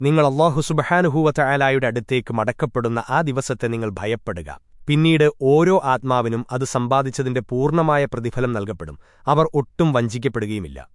നിങ്ങൾ അള്ളാഹു സുബഹാനുഹൂവത്ത ആലായുടെ അടുത്തേക്ക് മടക്കപ്പെടുന്ന ആ ദിവസത്തെ നിങ്ങൾ ഭയപ്പെടുക. പിന്നീട് ഓരോ ആത്മാവിനും അത് സമ്പാദിച്ചതിന്റെ പൂർണമായ പ്രതിഫലം നൽകപ്പെടും. അവർ ഒട്ടും വഞ്ചിക്കപ്പെടുകയുമില്ല.